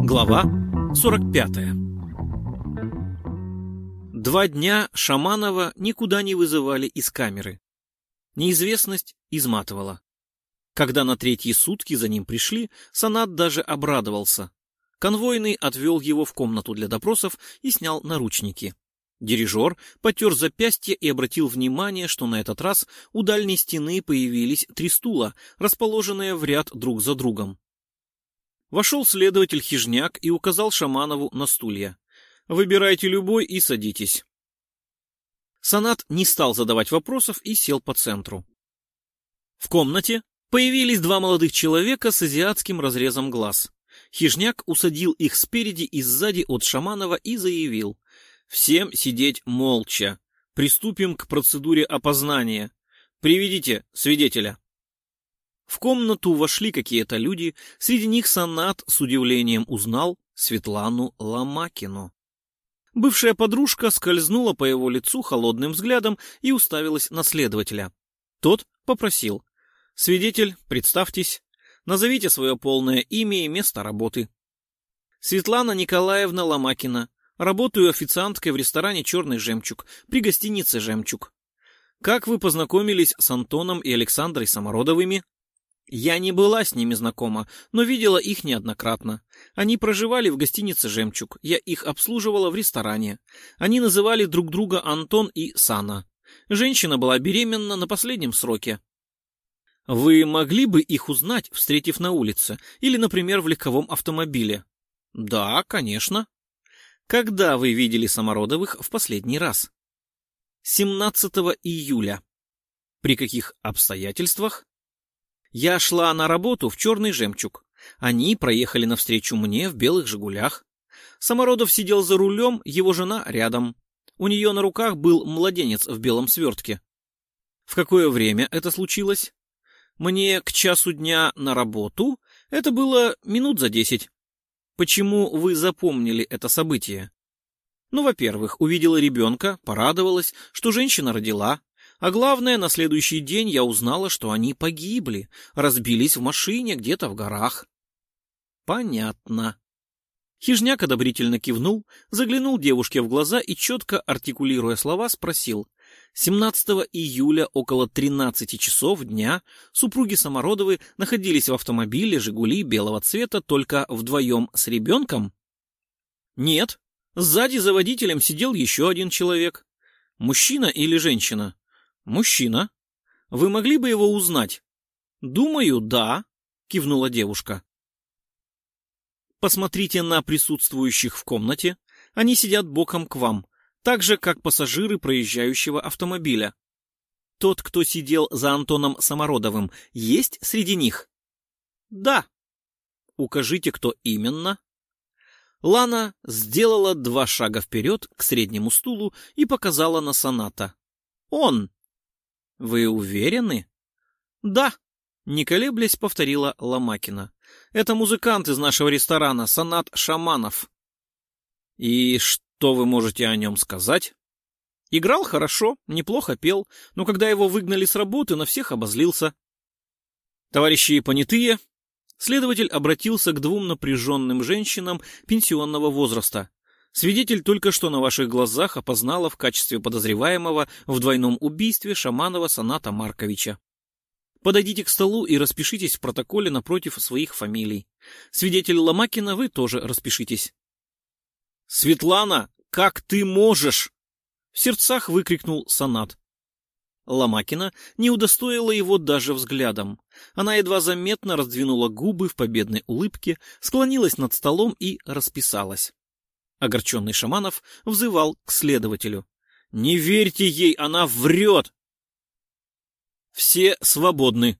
Глава 45 Два дня Шаманова никуда не вызывали из камеры. Неизвестность изматывала. Когда на третьи сутки за ним пришли, Санат даже обрадовался. Конвойный отвел его в комнату для допросов и снял наручники. Дирижер потер запястье и обратил внимание, что на этот раз у дальней стены появились три стула, расположенные в ряд друг за другом. Вошел следователь Хижняк и указал Шаманову на стулья. «Выбирайте любой и садитесь». Санат не стал задавать вопросов и сел по центру. В комнате появились два молодых человека с азиатским разрезом глаз. Хижняк усадил их спереди и сзади от Шаманова и заявил. Всем сидеть молча. Приступим к процедуре опознания. Приведите свидетеля. В комнату вошли какие-то люди, среди них Санат с удивлением узнал Светлану Ломакину. Бывшая подружка скользнула по его лицу холодным взглядом и уставилась на следователя. Тот попросил. «Свидетель, представьтесь. Назовите свое полное имя и место работы». Светлана Николаевна Ломакина, Работаю официанткой в ресторане «Черный жемчуг» при гостинице «Жемчуг». Как вы познакомились с Антоном и Александрой Самородовыми? Я не была с ними знакома, но видела их неоднократно. Они проживали в гостинице «Жемчуг». Я их обслуживала в ресторане. Они называли друг друга Антон и Сана. Женщина была беременна на последнем сроке. Вы могли бы их узнать, встретив на улице или, например, в легковом автомобиле? Да, конечно. Когда вы видели Самородовых в последний раз? 17 июля. При каких обстоятельствах? Я шла на работу в черный жемчуг. Они проехали навстречу мне в белых «Жигулях». Самородов сидел за рулем, его жена рядом. У нее на руках был младенец в белом свертке. В какое время это случилось? Мне к часу дня на работу. Это было минут за десять. Почему вы запомнили это событие? Ну, во-первых, увидела ребенка, порадовалась, что женщина родила, а главное, на следующий день я узнала, что они погибли, разбились в машине где-то в горах. Понятно. Хижняк одобрительно кивнул, заглянул девушке в глаза и, четко артикулируя слова, спросил. 17 июля около 13 часов дня супруги Самородовы находились в автомобиле «Жигули» белого цвета только вдвоем с ребенком? Нет. Сзади за водителем сидел еще один человек. Мужчина или женщина? Мужчина. Вы могли бы его узнать? Думаю, да, кивнула девушка. Посмотрите на присутствующих в комнате. Они сидят боком к вам так же, как пассажиры проезжающего автомобиля. Тот, кто сидел за Антоном Самородовым, есть среди них? Да. Укажите, кто именно. Лана сделала два шага вперед к среднему стулу и показала на соната. Он. Вы уверены? Да. Не колеблясь, повторила Ломакина. Это музыкант из нашего ресторана, Санат Шаманов. И что? Что вы можете о нем сказать? Играл хорошо, неплохо пел, но когда его выгнали с работы, на всех обозлился. Товарищи понятые, следователь обратился к двум напряженным женщинам пенсионного возраста. Свидетель только что на ваших глазах опознала в качестве подозреваемого в двойном убийстве Шаманова Саната Марковича. Подойдите к столу и распишитесь в протоколе напротив своих фамилий. Свидетель Ломакина, вы тоже распишитесь. «Светлана, как ты можешь?» В сердцах выкрикнул Санат. Ломакина не удостоила его даже взглядом. Она едва заметно раздвинула губы в победной улыбке, склонилась над столом и расписалась. Огорченный Шаманов взывал к следователю. «Не верьте ей, она врет!» «Все свободны!»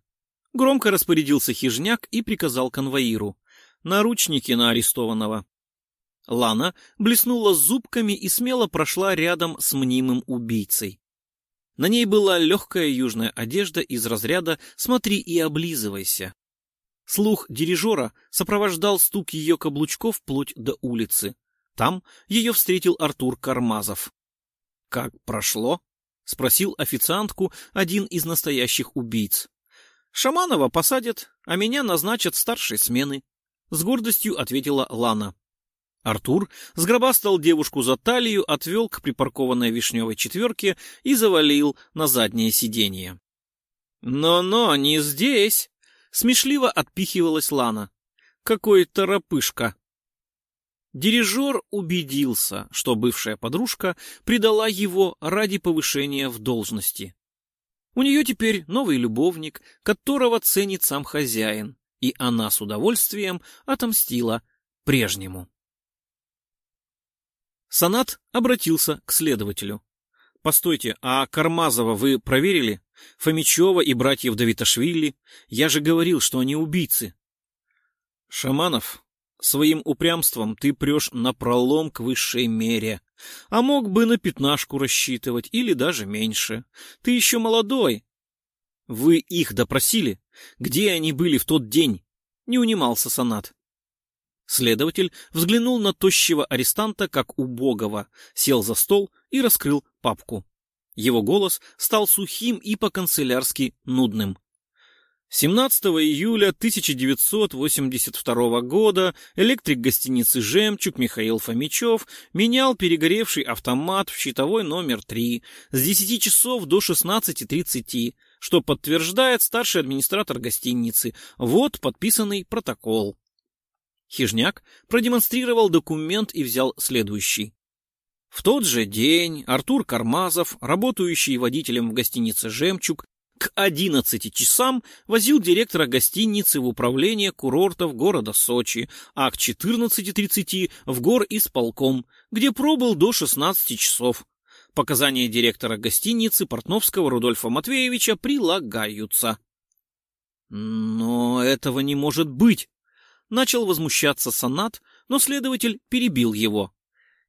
Громко распорядился хижняк и приказал конвоиру. «Наручники на арестованного!» Лана блеснула зубками и смело прошла рядом с мнимым убийцей. На ней была легкая южная одежда из разряда «смотри и облизывайся». Слух дирижера сопровождал стук ее каблучков вплоть до улицы. Там ее встретил Артур Кармазов. «Как прошло?» — спросил официантку один из настоящих убийц. Шаманова посадят, а меня назначат старшей смены, с гордостью ответила Лана. Артур сгробастал девушку за талию, отвел к припаркованной вишневой четверке и завалил на заднее сиденье. «Но-но, не здесь!» — смешливо отпихивалась Лана. «Какой торопышка!» Дирижер убедился, что бывшая подружка предала его ради повышения в должности. У нее теперь новый любовник, которого ценит сам хозяин, и она с удовольствием отомстила прежнему. Санат обратился к следователю. «Постойте, а Кармазова вы проверили? Фомичева и братьев Давиташвили? Я же говорил, что они убийцы». «Шаманов, своим упрямством ты прешь напролом к высшей мере, а мог бы на пятнашку рассчитывать или даже меньше. Ты еще молодой». «Вы их допросили? Где они были в тот день?» — не унимался Санат. Следователь взглянул на тощего арестанта как убогого, сел за стол и раскрыл папку. Его голос стал сухим и по-канцелярски нудным. 17 июля 1982 года электрик гостиницы «Жемчуг» Михаил Фомичев менял перегоревший автомат в щитовой номер 3 с 10 часов до 16.30, что подтверждает старший администратор гостиницы. Вот подписанный протокол. Хижняк продемонстрировал документ и взял следующий. В тот же день Артур Кармазов, работающий водителем в гостинице «Жемчуг», к 11 часам возил директора гостиницы в управление курортов города Сочи, а к 14.30 в гор исполком, где пробыл до 16 часов. Показания директора гостиницы Портновского Рудольфа Матвеевича прилагаются. Но этого не может быть, Начал возмущаться Санат, но следователь перебил его.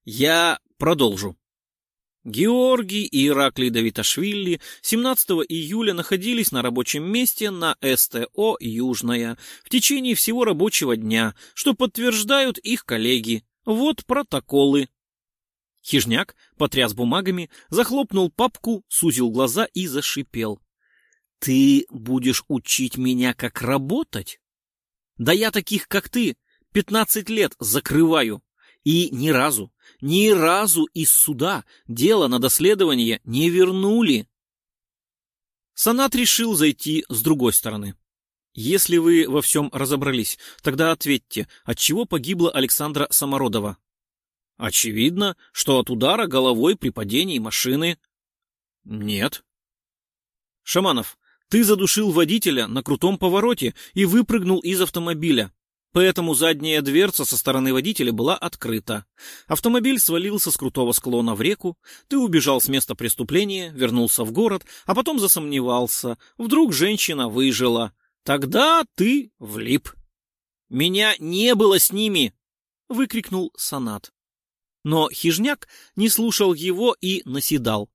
«Я продолжу». Георгий и Ираклий Давиташвили 17 июля находились на рабочем месте на СТО «Южная» в течение всего рабочего дня, что подтверждают их коллеги. Вот протоколы. Хижняк потряс бумагами, захлопнул папку, сузил глаза и зашипел. «Ты будешь учить меня, как работать?» Да я таких, как ты, пятнадцать лет закрываю. И ни разу, ни разу из суда дело на доследование не вернули. Санат решил зайти с другой стороны. Если вы во всем разобрались, тогда ответьте, от чего погибла Александра Самородова? Очевидно, что от удара головой при падении машины. Нет. Шаманов, ты задушил водителя на крутом повороте и выпрыгнул из автомобиля. Поэтому задняя дверца со стороны водителя была открыта. Автомобиль свалился с крутого склона в реку. Ты убежал с места преступления, вернулся в город, а потом засомневался. Вдруг женщина выжила. Тогда ты влип. «Меня не было с ними!» — выкрикнул Санат. Но хижняк не слушал его и наседал.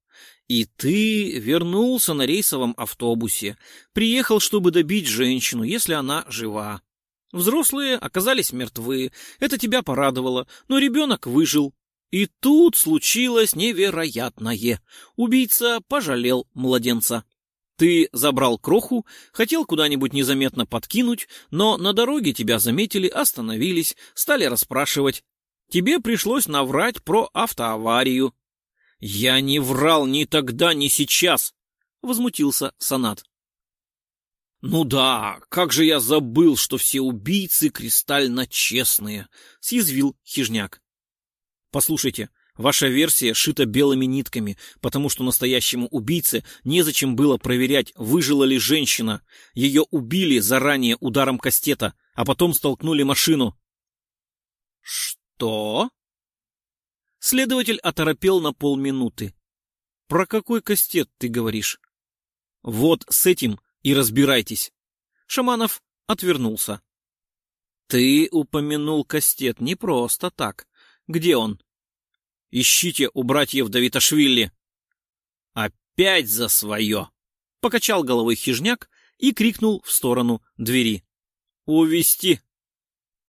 И ты вернулся на рейсовом автобусе, приехал, чтобы добить женщину, если она жива. Взрослые оказались мертвы, это тебя порадовало, но ребенок выжил. И тут случилось невероятное. Убийца пожалел младенца. Ты забрал кроху, хотел куда-нибудь незаметно подкинуть, но на дороге тебя заметили, остановились, стали расспрашивать. Тебе пришлось наврать про автоаварию. «Я не врал ни тогда, ни сейчас!» — возмутился Санат. «Ну да, как же я забыл, что все убийцы кристально честные!» — съязвил хижняк. «Послушайте, ваша версия шита белыми нитками, потому что настоящему убийце незачем было проверять, выжила ли женщина. Ее убили заранее ударом кастета, а потом столкнули машину». «Что?» Следователь оторопел на полминуты. «Про какой кастет ты говоришь?» «Вот с этим и разбирайтесь». Шаманов отвернулся. «Ты упомянул кастет не просто так. Где он?» «Ищите у братьев Давиташвили». «Опять за свое!» — покачал головой хижняк и крикнул в сторону двери. «Увести!»